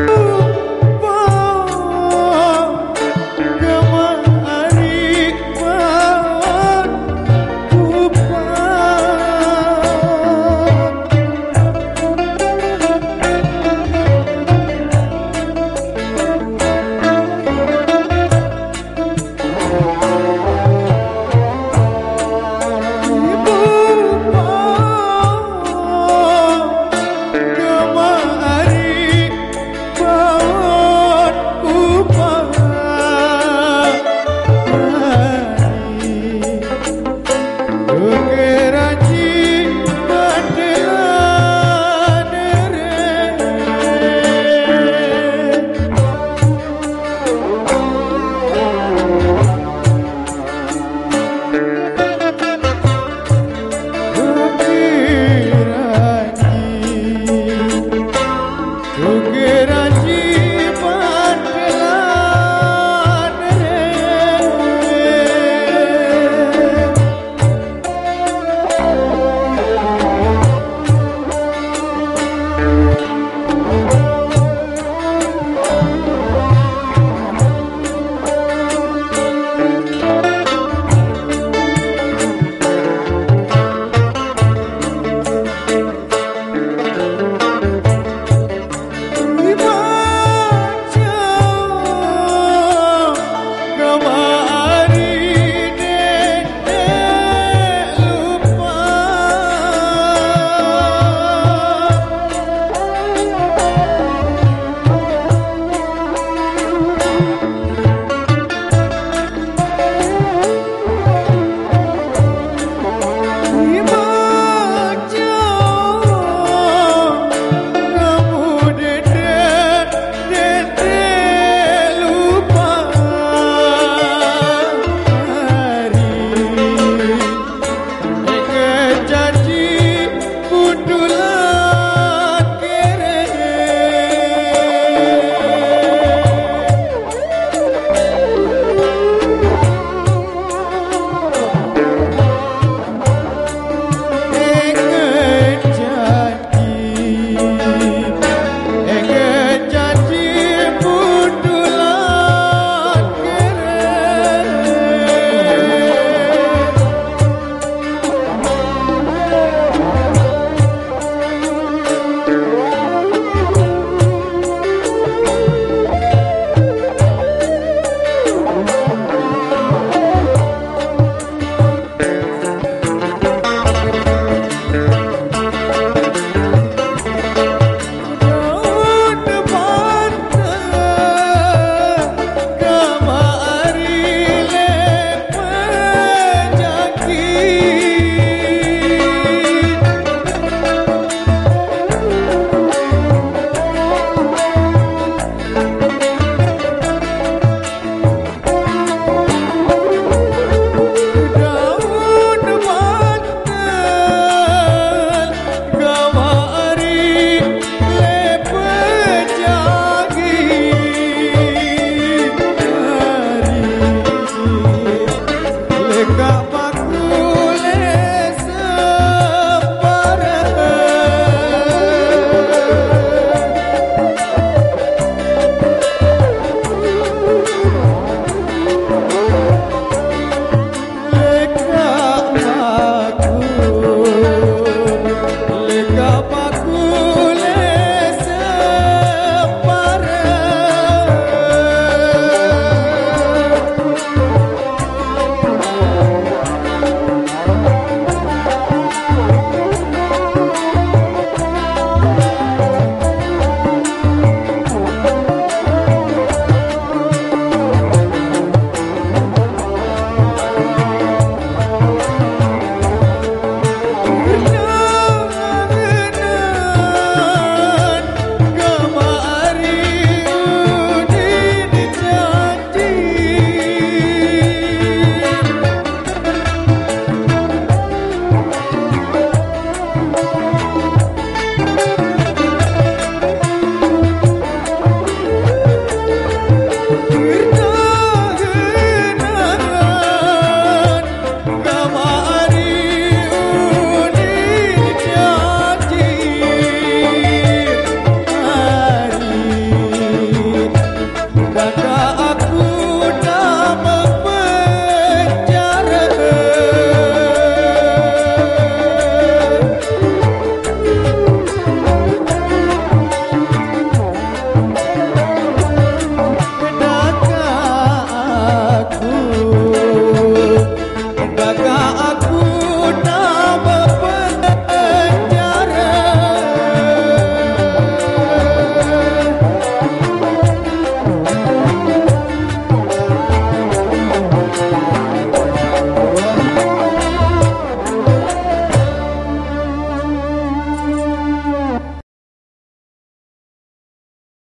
Ooh.